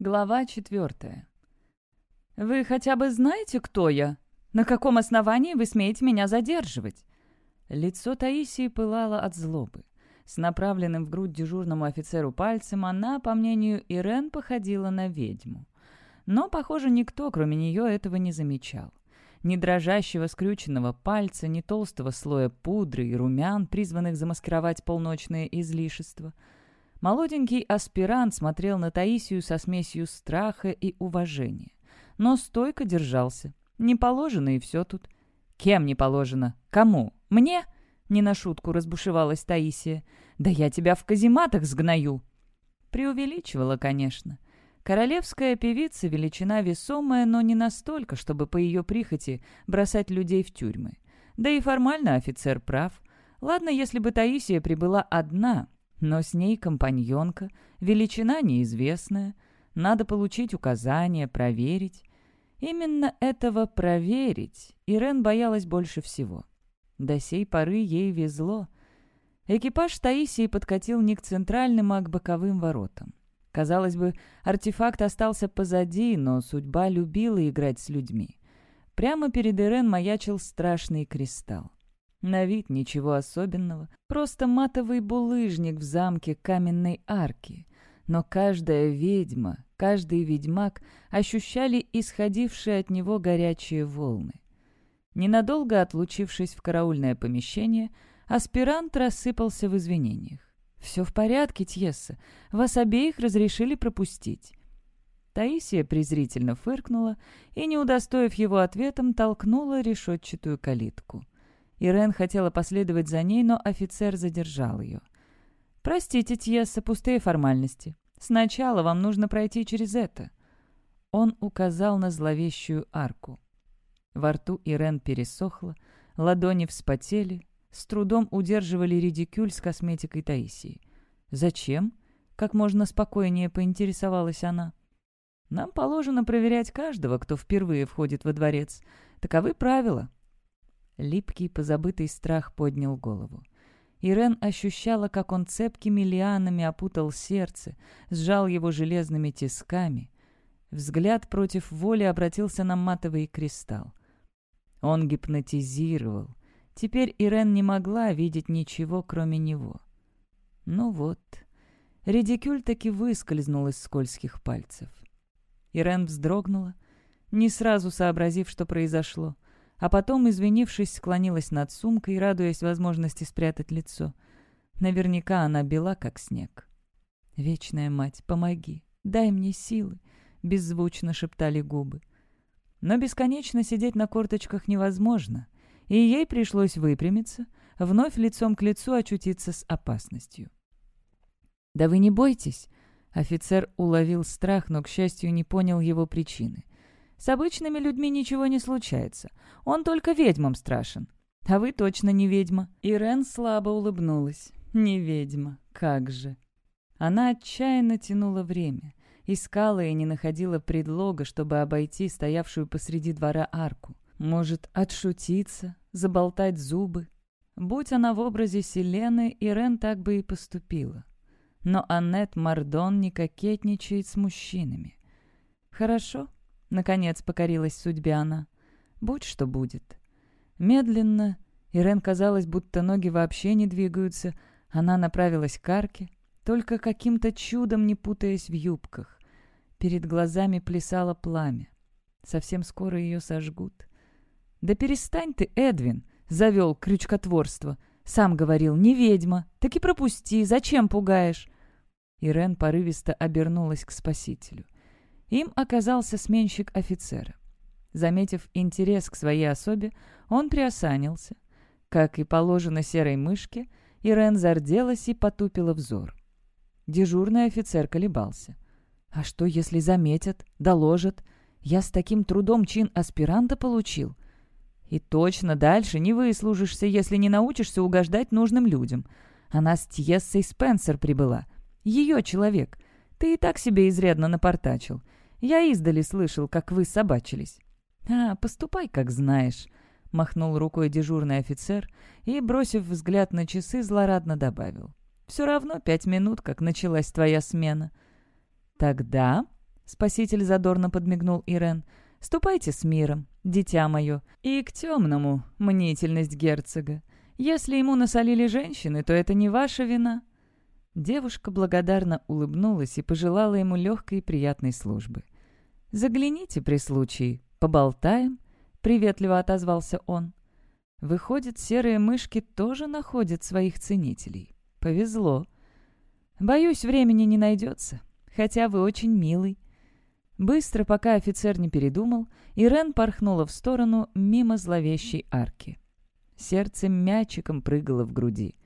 Глава четвертая. «Вы хотя бы знаете, кто я? На каком основании вы смеете меня задерживать?» Лицо Таисии пылало от злобы. С направленным в грудь дежурному офицеру пальцем она, по мнению Ирен, походила на ведьму. Но, похоже, никто, кроме нее, этого не замечал. Ни дрожащего скрюченного пальца, ни толстого слоя пудры и румян, призванных замаскировать полночное излишество — Молоденький аспирант смотрел на Таисию со смесью страха и уважения. Но стойко держался. Не положено, и все тут. «Кем не положено? Кому? Мне?» Не на шутку разбушевалась Таисия. «Да я тебя в казематах сгною!» Преувеличивала, конечно. Королевская певица — величина весомая, но не настолько, чтобы по ее прихоти бросать людей в тюрьмы. Да и формально офицер прав. Ладно, если бы Таисия прибыла одна, но с ней компаньонка, величина неизвестная. Надо получить указания, проверить. Именно этого проверить Ирен боялась больше всего. До сей поры ей везло. Экипаж Таисии подкатил не к центральным, а к боковым воротам. Казалось бы, артефакт остался позади, но судьба любила играть с людьми. Прямо перед Ирен маячил страшный кристалл. На вид ничего особенного, просто матовый булыжник в замке каменной арки. Но каждая ведьма, каждый ведьмак ощущали исходившие от него горячие волны. Ненадолго отлучившись в караульное помещение, аспирант рассыпался в извинениях. «Все в порядке, Тьесса. Вас обеих разрешили пропустить». Таисия презрительно фыркнула и, не удостоив его ответом, толкнула решетчатую калитку. Ирен хотела последовать за ней, но офицер задержал ее. «Простите, Тьесса, пустые формальности. Сначала вам нужно пройти через это». Он указал на зловещую арку. Во рту Ирен пересохла, ладони вспотели, с трудом удерживали редикюль с косметикой Таисии. «Зачем?» — как можно спокойнее поинтересовалась она. «Нам положено проверять каждого, кто впервые входит во дворец. Таковы правила», Липкий, позабытый страх поднял голову. Ирен ощущала, как он цепкими лианами опутал сердце, сжал его железными тисками. Взгляд против воли обратился на матовый кристалл. Он гипнотизировал. Теперь Ирен не могла видеть ничего, кроме него. Ну вот, редикюль таки выскользнул из скользких пальцев. Ирен вздрогнула, не сразу сообразив, что произошло — а потом, извинившись, склонилась над сумкой, радуясь возможности спрятать лицо. Наверняка она бела, как снег. «Вечная мать, помоги, дай мне силы», — беззвучно шептали губы. Но бесконечно сидеть на корточках невозможно, и ей пришлось выпрямиться, вновь лицом к лицу очутиться с опасностью. «Да вы не бойтесь!» Офицер уловил страх, но, к счастью, не понял его причины. С обычными людьми ничего не случается. Он только ведьмам страшен. А вы точно не ведьма». Ирен слабо улыбнулась. «Не ведьма. Как же». Она отчаянно тянула время. Искала и не находила предлога, чтобы обойти стоявшую посреди двора арку. Может, отшутиться, заболтать зубы. Будь она в образе Селены, Ирен так бы и поступила. Но Аннет Мардон не кокетничает с мужчинами. «Хорошо», Наконец покорилась судьбе она. Будь что будет. Медленно, Ирен казалось, будто ноги вообще не двигаются, она направилась к арке, только каким-то чудом не путаясь в юбках. Перед глазами плясало пламя. Совсем скоро ее сожгут. «Да перестань ты, Эдвин!» — завел крючкотворство. «Сам говорил, не ведьма. Так и пропусти. Зачем пугаешь?» Ирен порывисто обернулась к спасителю. Им оказался сменщик офицера. Заметив интерес к своей особе, он приосанился. Как и положено серой мышке, Ирен зарделась и потупила взор. Дежурный офицер колебался. «А что, если заметят, доложат? Я с таким трудом чин аспиранта получил. И точно дальше не выслужишься, если не научишься угождать нужным людям. Она с Тьессой Спенсер прибыла. Ее человек. Ты и так себе изрядно напортачил. Я издали слышал, как вы собачились». «А, поступай, как знаешь», — махнул рукой дежурный офицер и, бросив взгляд на часы, злорадно добавил. «Все равно пять минут, как началась твоя смена». «Тогда», — Спаситель задорно подмигнул Ирен. «Ступайте с миром, дитя мое, и к темному, мнительность герцога. Если ему насолили женщины, то это не ваша вина». Девушка благодарно улыбнулась и пожелала ему легкой и приятной службы. «Загляните при случае, поболтаем», — приветливо отозвался он. Выходит, серые мышки тоже находят своих ценителей. Повезло. Боюсь, времени не найдется, хотя вы очень милый. Быстро, пока офицер не передумал, Ирен порхнула в сторону мимо зловещей арки. Сердце мячиком прыгало в груди.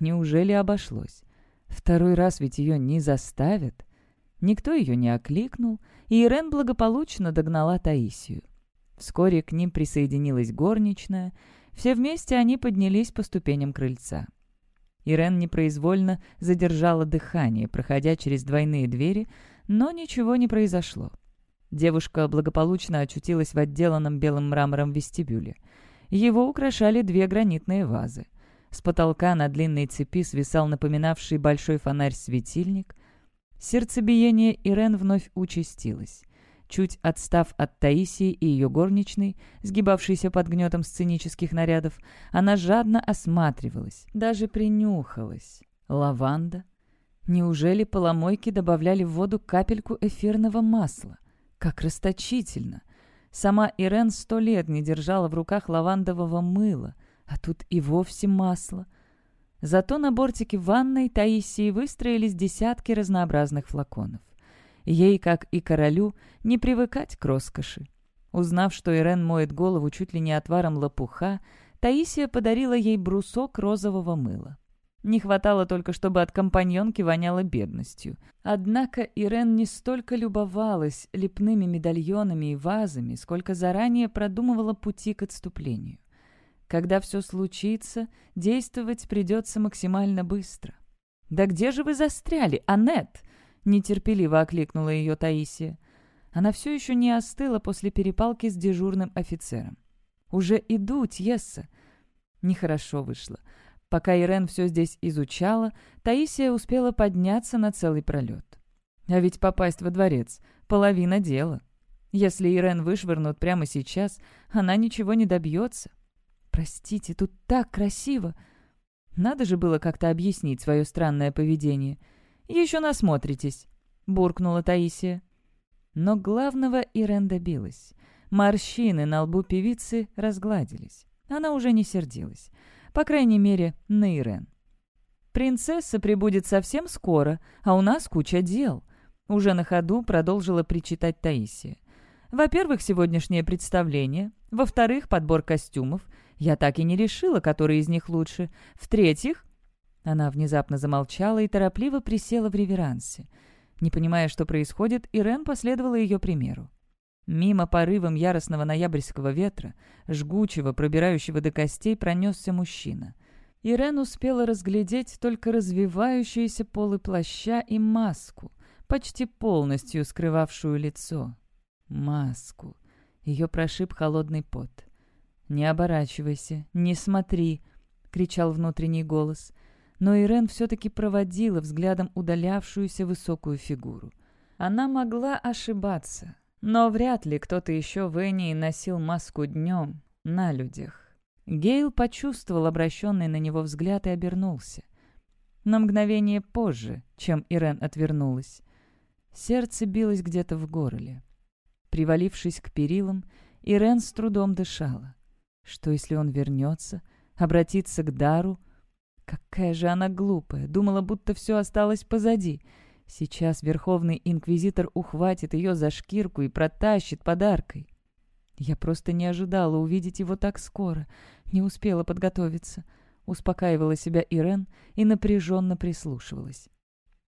Неужели обошлось? Второй раз ведь ее не заставят. Никто ее не окликнул, и Ирен благополучно догнала Таисию. Вскоре к ним присоединилась горничная. Все вместе они поднялись по ступеням крыльца. Ирен непроизвольно задержала дыхание, проходя через двойные двери, но ничего не произошло. Девушка благополучно очутилась в отделанном белым мрамором вестибюле. Его украшали две гранитные вазы. С потолка на длинной цепи свисал напоминавший большой фонарь-светильник. Сердцебиение Ирен вновь участилось. Чуть отстав от Таисии и ее горничной, сгибавшейся под гнетом сценических нарядов, она жадно осматривалась, даже принюхалась. Лаванда? Неужели поломойки добавляли в воду капельку эфирного масла? Как расточительно! Сама Ирен сто лет не держала в руках лавандового мыла, а тут и вовсе масло. Зато на бортике ванной Таисии выстроились десятки разнообразных флаконов. Ей, как и королю, не привыкать к роскоши. Узнав, что Ирен моет голову чуть ли не отваром лопуха, Таисия подарила ей брусок розового мыла. Не хватало только, чтобы от компаньонки воняло бедностью. Однако Ирен не столько любовалась лепными медальонами и вазами, сколько заранее продумывала пути к отступлению. Когда все случится, действовать придется максимально быстро. «Да где же вы застряли, Аннет?» нетерпеливо окликнула ее Таисия. Она все еще не остыла после перепалки с дежурным офицером. «Уже иду, Тьесса!» Нехорошо вышло. Пока Ирен все здесь изучала, Таисия успела подняться на целый пролет. А ведь попасть во дворец — половина дела. Если Ирен вышвырнут прямо сейчас, она ничего не добьется. «Простите, тут так красиво!» Надо же было как-то объяснить свое странное поведение — «Еще насмотритесь», — буркнула Таисия. Но главного Ирен добилась. Морщины на лбу певицы разгладились. Она уже не сердилась. По крайней мере, на Ирен. «Принцесса прибудет совсем скоро, а у нас куча дел», — уже на ходу продолжила причитать Таисия. «Во-первых, сегодняшнее представление. Во-вторых, подбор костюмов. Я так и не решила, который из них лучше. В-третьих, она внезапно замолчала и торопливо присела в реверансе. Не понимая, что происходит, Ирен последовала ее примеру. Мимо порывом яростного ноябрьского ветра, жгучего, пробирающего до костей, пронесся мужчина. Ирен успела разглядеть только развивающиеся полы плаща и маску, почти полностью скрывавшую лицо. Маску. Ее прошиб холодный пот. «Не оборачивайся, не смотри!» — кричал внутренний голос — но Ирен все-таки проводила взглядом удалявшуюся высокую фигуру. Она могла ошибаться, но вряд ли кто-то еще в Энии носил маску днем, на людях. Гейл почувствовал обращенный на него взгляд и обернулся. На мгновение позже, чем Ирен отвернулась. Сердце билось где-то в горле. Привалившись к перилам, Ирен с трудом дышала. Что, если он вернется, обратится к дару, Какая же она глупая, думала, будто все осталось позади. Сейчас Верховный Инквизитор ухватит ее за шкирку и протащит подаркой. Я просто не ожидала увидеть его так скоро, не успела подготовиться. Успокаивала себя Ирен и напряженно прислушивалась.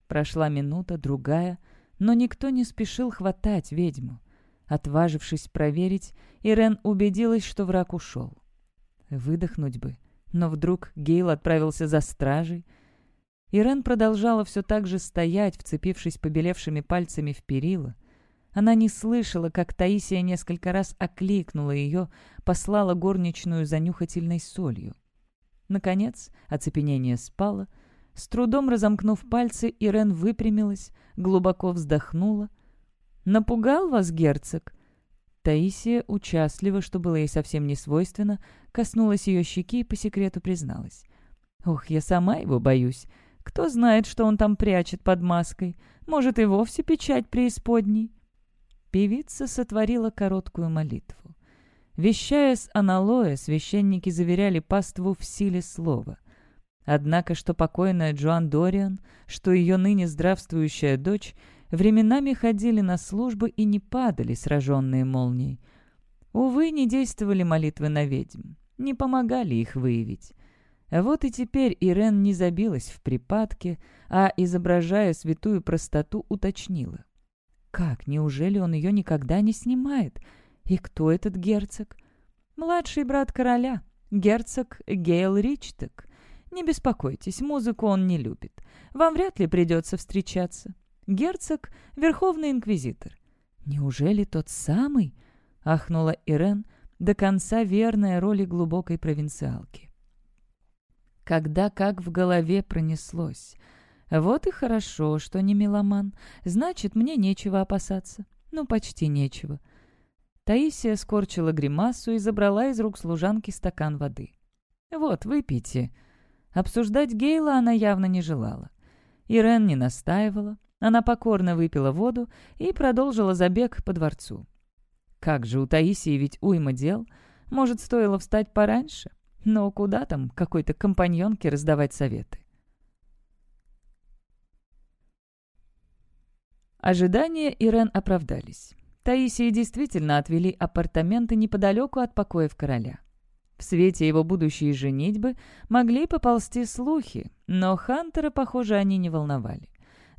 Прошла минута, другая, но никто не спешил хватать ведьму. Отважившись проверить, Ирен убедилась, что враг ушел. Выдохнуть бы, но вдруг Гейл отправился за стражей. Ирен продолжала все так же стоять, вцепившись побелевшими пальцами в перила. Она не слышала, как Таисия несколько раз окликнула ее, послала горничную занюхательной солью. Наконец, оцепенение спало. С трудом разомкнув пальцы, Ирен выпрямилась, глубоко вздохнула. Напугал вас герцог?» Таисия, участливо, что было ей совсем не свойственно, коснулась ее щеки и по секрету призналась. «Ох, я сама его боюсь. Кто знает, что он там прячет под маской. Может, и вовсе печать преисподней». Певица сотворила короткую молитву. Вещая с аналоя, священники заверяли паству в силе слова. Однако, что покойная Джоан Дориан, что ее ныне здравствующая дочь, временами ходили на службы и не падали, сраженные молнией. Увы, не действовали молитвы на ведьм, не помогали их выявить. Вот и теперь Ирен не забилась в припадке, а, изображая святую простоту, уточнила. Как, неужели он ее никогда не снимает? И кто этот герцог? Младший брат короля, герцог Гейл Ричтек. Не беспокойтесь, музыку он не любит. Вам вряд ли придется встречаться. Герцог — верховный инквизитор. Неужели тот самый? Ахнула Ирен, до конца верная роли глубокой провинциалки. Когда как в голове пронеслось. Вот и хорошо, что не меломан. Значит, мне нечего опасаться. Ну, почти нечего. Таисия скорчила гримасу и забрала из рук служанки стакан воды. «Вот, выпейте», Обсуждать Гейла она явно не желала. Ирен не настаивала, она покорно выпила воду и продолжила забег по дворцу. Как же у Таисии ведь уйма дел. Может, стоило встать пораньше? Но куда там какой-то компаньонке раздавать советы? Ожидания Ирен оправдались. Таисии действительно отвели апартаменты неподалеку от покоев короля. В свете его будущей женитьбы могли поползти слухи, но Хантера, похоже, они не волновали.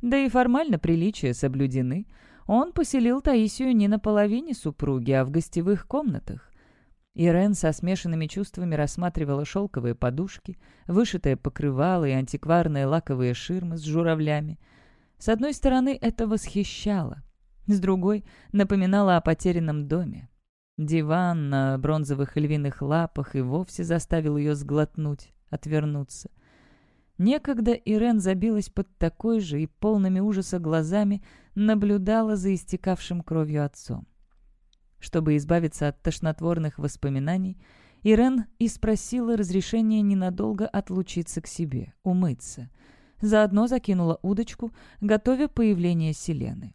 Да и формально приличия соблюдены. Он поселил Таисию не на половине супруги, а в гостевых комнатах. Ирен со смешанными чувствами рассматривала шелковые подушки, вышитое покрывало и антикварные лаковые ширмы с журавлями. С одной стороны, это восхищало, с другой — напоминало о потерянном доме. Диван на бронзовых львиных лапах и вовсе заставил ее сглотнуть, отвернуться. Некогда Ирен забилась под такой же и полными ужаса глазами наблюдала за истекавшим кровью отцом. Чтобы избавиться от тошнотворных воспоминаний, Ирен и спросила разрешения ненадолго отлучиться к себе, умыться. Заодно закинула удочку, готовя появление Селены.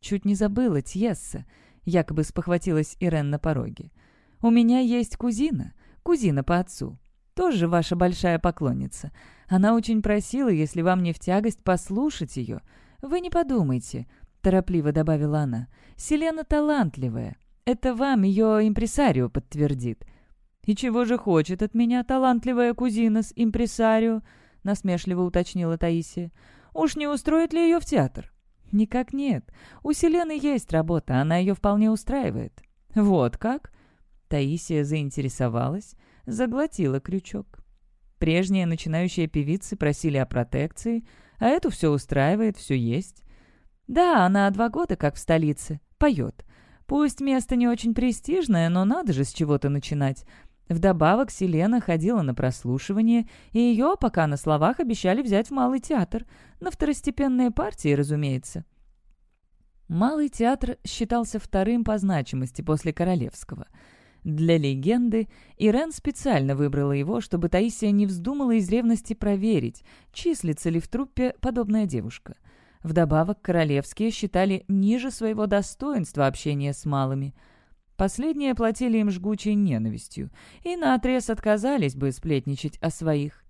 Чуть не забыла Тьесса, якобы спохватилась Ирен на пороге. «У меня есть кузина, кузина по отцу, тоже ваша большая поклонница. Она очень просила, если вам не в тягость, послушать ее. Вы не подумайте», — торопливо добавила она. «Селена талантливая. Это вам ее импресарио подтвердит». «И чего же хочет от меня талантливая кузина с импресарио?» — насмешливо уточнила Таисия. «Уж не устроит ли ее в театр?» «Никак нет. У Селены есть работа, она ее вполне устраивает». «Вот как?» Таисия заинтересовалась, заглотила крючок. Прежние начинающие певицы просили о протекции, а эту все устраивает, все есть. Да, она два года как в столице, поет. Пусть место не очень престижное, но надо же с чего-то начинать. Вдобавок Селена ходила на прослушивание, и ее пока на словах обещали взять в Малый театр. На второстепенные партии, разумеется. Малый театр считался вторым по значимости после Королевского. Для легенды Ирен специально выбрала его, чтобы Таисия не вздумала из ревности проверить, числится ли в труппе подобная девушка. Вдобавок, королевские считали ниже своего достоинства общения с малыми – Последние платили им жгучей ненавистью и наотрез отказались бы сплетничать о своих.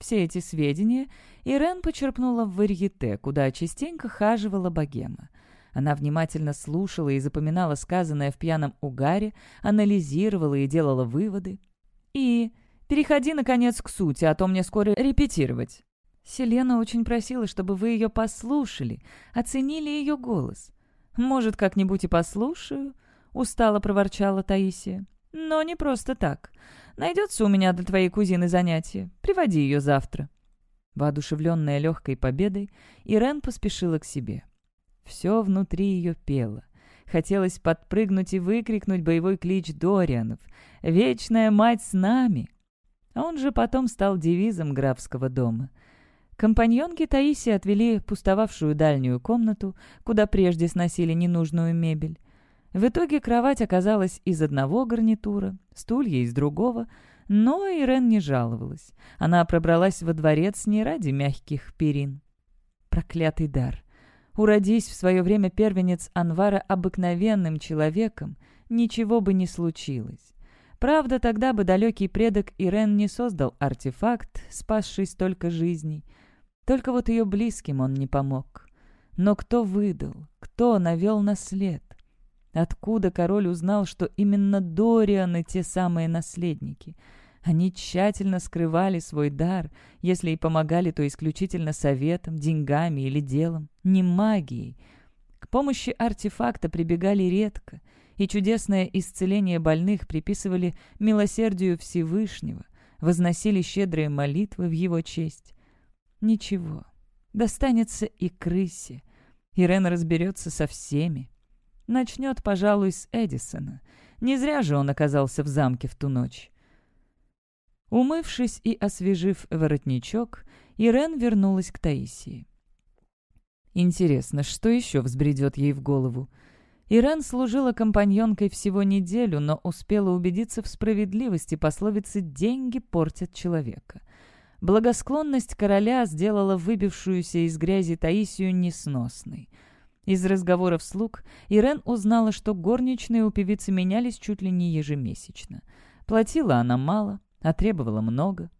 Все эти сведения Ирен почерпнула в варьете, куда частенько хаживала богема. Она внимательно слушала и запоминала сказанное в пьяном угаре, анализировала и делала выводы. И переходи, наконец, к сути, а то мне скоро репетировать. Селена очень просила, чтобы вы ее послушали, оценили ее голос. Может, как-нибудь и послушаю?» устало проворчала Таисия. «Но не просто так. Найдется у меня для твоей кузины занятие. Приводи ее завтра». Воодушевленная легкой победой, Ирен поспешила к себе. Все внутри ее пело. Хотелось подпрыгнуть и выкрикнуть боевой клич Дорианов «Вечная мать с нами!». А он же потом стал девизом графского дома. Компаньонки Таиси отвели пустовавшую дальнюю комнату, куда прежде сносили ненужную мебель. В итоге кровать оказалась из одного гарнитура, стулья из другого, но Ирен не жаловалась. Она пробралась во дворец не ради мягких перин. Проклятый дар. Уродись в свое время первенец Анвара обыкновенным человеком, ничего бы не случилось. Правда, тогда бы далекий предок Ирен не создал артефакт, спасший столько жизней. Только вот ее близким он не помог. Но кто выдал? Кто навел на след? Откуда король узнал, что именно Дорианы те самые наследники? Они тщательно скрывали свой дар, если и помогали, то исключительно советом, деньгами или делом, не магией. К помощи артефакта прибегали редко, и чудесное исцеление больных приписывали милосердию Всевышнего, возносили щедрые молитвы в его честь. Ничего, достанется и крысе. Ирен разберется со всеми. Начнет, пожалуй, с Эдисона. Не зря же он оказался в замке в ту ночь. Умывшись и освежив воротничок, Ирен вернулась к Таисии. Интересно, что еще взбредет ей в голову? Ирен служила компаньонкой всего неделю, но успела убедиться в справедливости пословицы «деньги портят человека». Благосклонность короля сделала выбившуюся из грязи Таисию несносной — из разговоров слуг Ирен узнала, что горничные у певицы менялись чуть ли не ежемесячно. Платила она мало, а требовала много.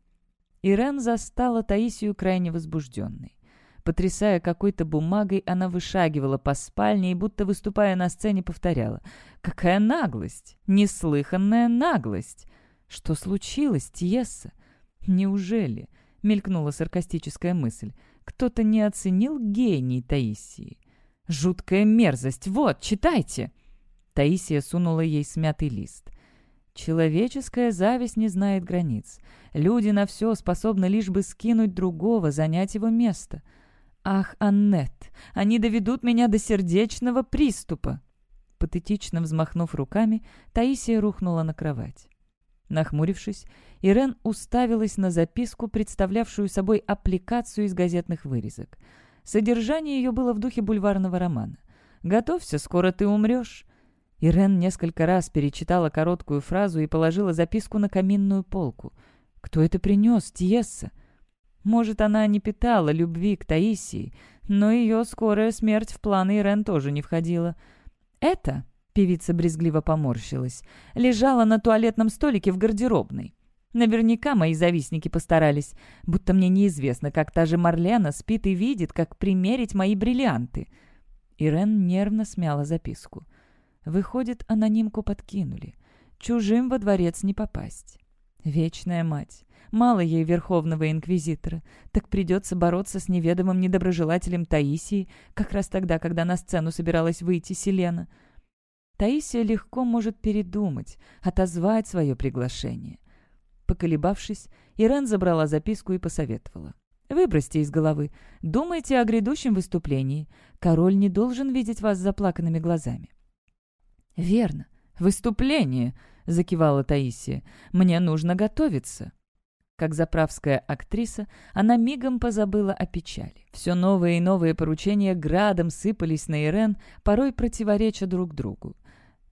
Ирен застала Таисию крайне возбужденной. Потрясая какой-то бумагой, она вышагивала по спальне и, будто выступая на сцене, повторяла. «Какая наглость! Неслыханная наглость! Что случилось, Тиесса? Неужели?» — мелькнула саркастическая мысль. «Кто-то не оценил гений Таисии?» «Жуткая мерзость! Вот, читайте!» Таисия сунула ей смятый лист. Человеческая зависть не знает границ. Люди на все способны лишь бы скинуть другого, занять его место. «Ах, Аннет, они доведут меня до сердечного приступа!» Патетично взмахнув руками, Таисия рухнула на кровать. Нахмурившись, Ирен уставилась на записку, представлявшую собой аппликацию из газетных вырезок — Содержание ее было в духе бульварного романа. «Готовься, скоро ты умрешь». Ирен несколько раз перечитала короткую фразу и положила записку на каминную полку. «Кто это принес, Тиесса?» Может, она не питала любви к Таисии, но ее скорая смерть в планы Ирен тоже не входила. «Это», — певица брезгливо поморщилась, — лежала на туалетном столике в гардеробной. Наверняка мои завистники постарались, будто мне неизвестно, как та же Марлена спит и видит, как примерить мои бриллианты. Ирен нервно смяла записку. Выходит, анонимку подкинули. Чужим во дворец не попасть. Вечная мать. Мало ей верховного инквизитора. Так придется бороться с неведомым недоброжелателем Таисии, как раз тогда, когда на сцену собиралась выйти Селена. Таисия легко может передумать, отозвать свое приглашение. Поколебавшись, Ирен забрала записку и посоветовала. «Выбросьте из головы. Думайте о грядущем выступлении. Король не должен видеть вас заплаканными глазами». «Верно. Выступление!» — закивала Таисия. «Мне нужно готовиться». Как заправская актриса, она мигом позабыла о печали. Все новые и новые поручения градом сыпались на Ирен, порой противореча друг другу.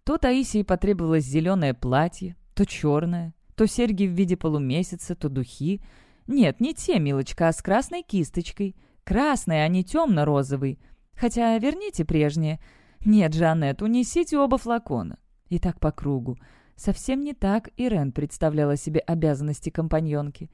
То Таисии потребовалось зеленое платье, то черное, то серьги в виде полумесяца, то духи. Нет, не те, милочка, а с красной кисточкой. Красной, а не темно-розовый. Хотя верните прежние. Нет, Жанет, унесите оба флакона. И так по кругу. Совсем не так Ирен представляла себе обязанности компаньонки.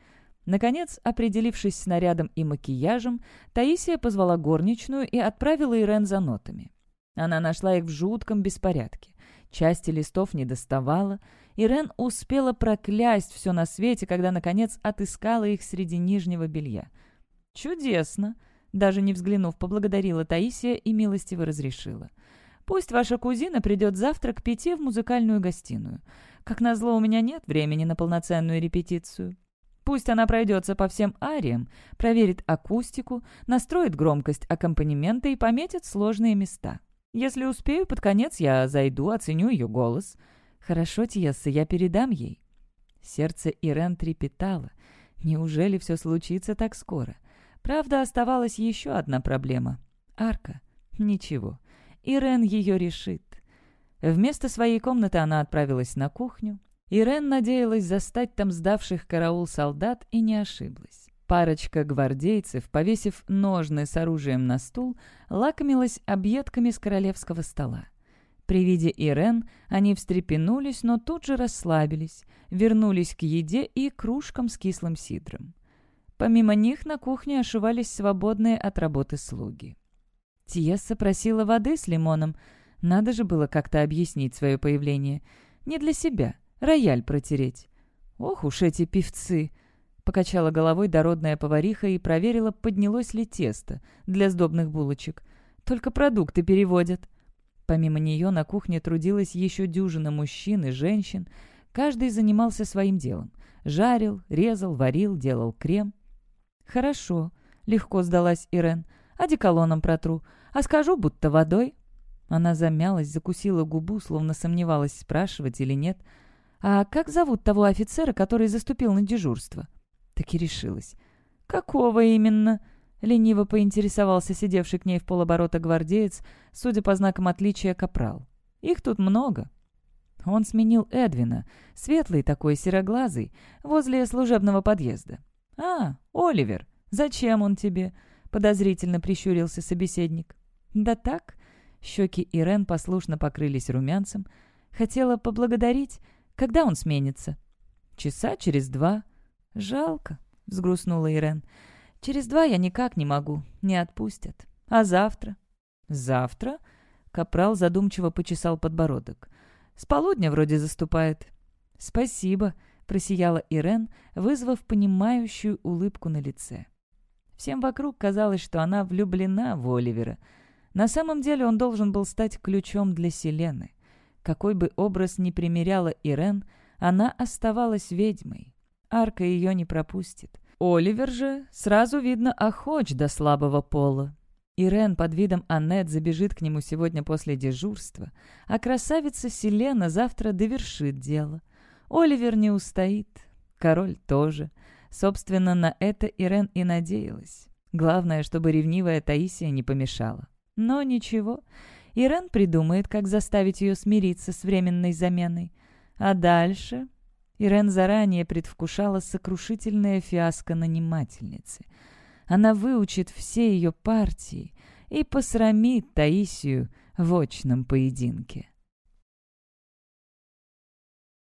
Наконец, определившись с нарядом и макияжем, Таисия позвала горничную и отправила Ирен за нотами. Она нашла их в жутком беспорядке. Части листов не доставала, Ирен успела проклясть все на свете, когда, наконец, отыскала их среди нижнего белья. «Чудесно!» Даже не взглянув, поблагодарила Таисия и милостиво разрешила. «Пусть ваша кузина придет завтра к пяти в музыкальную гостиную. Как назло, у меня нет времени на полноценную репетицию. Пусть она пройдется по всем ариям, проверит акустику, настроит громкость аккомпанемента и пометит сложные места. Если успею, под конец я зайду, оценю ее голос». «Хорошо, Тьесса, я передам ей». Сердце Ирен трепетало. Неужели все случится так скоро? Правда, оставалась еще одна проблема. Арка. Ничего. Ирен ее решит. Вместо своей комнаты она отправилась на кухню. Ирен надеялась застать там сдавших караул солдат и не ошиблась. Парочка гвардейцев, повесив ножны с оружием на стул, лакомилась объедками с королевского стола. При виде Ирен они встрепенулись, но тут же расслабились, вернулись к еде и кружкам с кислым сидром. Помимо них на кухне ошивались свободные от работы слуги. Тиесса просила воды с лимоном. Надо же было как-то объяснить свое появление. Не для себя, рояль протереть. Ох уж эти певцы! Покачала головой дородная повариха и проверила, поднялось ли тесто для сдобных булочек. Только продукты переводят. Помимо нее на кухне трудилась еще дюжина мужчин и женщин. Каждый занимался своим делом. Жарил, резал, варил, делал крем. «Хорошо», — легко сдалась Ирен. «Одеколоном протру а скажу, будто водой». Она замялась, закусила губу, словно сомневалась, спрашивать или нет. «А как зовут того офицера, который заступил на дежурство?» Так и решилась. «Какого именно?» — лениво поинтересовался сидевший к ней в полоборота гвардеец, судя по знакам отличия, капрал. «Их тут много». Он сменил Эдвина, светлый такой, сероглазый, возле служебного подъезда. «А, Оливер, зачем он тебе?» — подозрительно прищурился собеседник. «Да так». Щеки Ирен послушно покрылись румянцем. Хотела поблагодарить. Когда он сменится? «Часа через два». «Жалко», — взгрустнула Ирен. «Через два я никак не могу. Не отпустят. А завтра?» «Завтра?» — Капрал задумчиво почесал подбородок. «С полудня вроде заступает». «Спасибо», — просияла Ирен, вызвав понимающую улыбку на лице. Всем вокруг казалось, что она влюблена в Оливера — на самом деле он должен был стать ключом для Селены. Какой бы образ ни примеряла Ирен, она оставалась ведьмой. Арка ее не пропустит. Оливер же, сразу видно, охоч до слабого пола. Ирен под видом Аннет забежит к нему сегодня после дежурства, а красавица Селена завтра довершит дело. Оливер не устоит, король тоже. Собственно, на это Ирен и надеялась. Главное, чтобы ревнивая Таисия не помешала. Но ничего, Ирен придумает, как заставить ее смириться с временной заменой. А дальше... Ирен заранее предвкушала сокрушительное фиаско нанимательницы. Она выучит все ее партии и посрамит Таисию в очном поединке.